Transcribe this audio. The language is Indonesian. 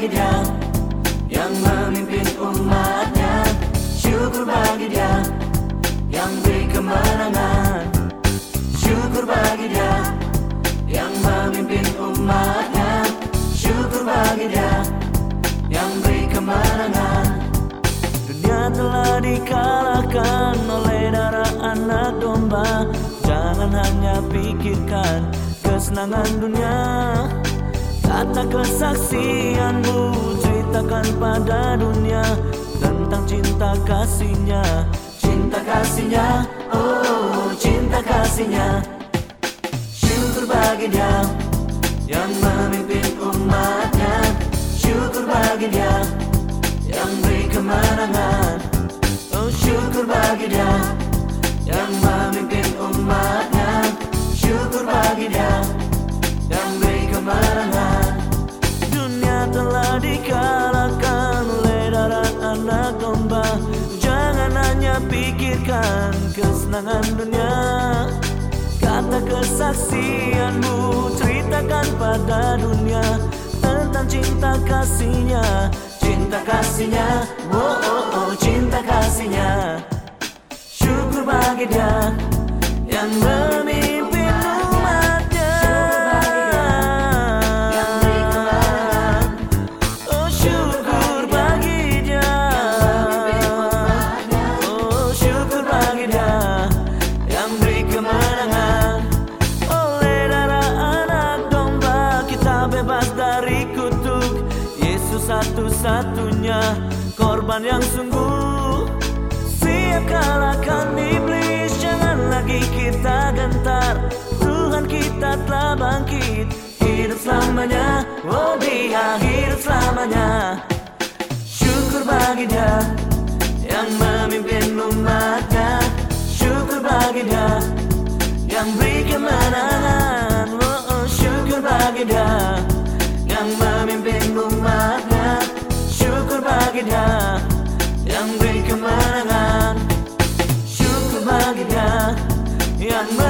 bagi dia Yang memimpin umatnya. Syukur bagi dia Yang beri kemenangan. Syukur bagi dia Yang memimpin umatnya. Syukur bagi dia Yang beri kemenangan. Dunia telah dikalahkan oleh darah anak domba. Jangan hanya pikirkan kesenangan dunia Kata kesaksianmu ceritakan pada dunia Tentang cinta kasihnya. Cinta kasihnya, oh cinta kasihnya. Syukur bagi dia Yang memimpin umatnya. Syukur bagi dia anak domba Jangan hanya pikirkan kesenangan dunia. Kata kesaksianmu ceritakan pada dunia Tentang cinta kasihnya. Cinta kasihnya, oh oh oh cinta kasihnya. Syukur bagi dia yang memimpin satu-satunya Korban yang sungguh. Siap kalahkan iblis Jangan lagi kita gentar. Tuhan kita telah bangkit Hidup selamanya. Oh dia hidup selamanya. Syukur bagi dia Yang memimpin umatnya. Syukur bagi dia Yang beri kemenangan Syukur bagi dia Yang beri kemenangan Syukur bagi dia Yang memimpin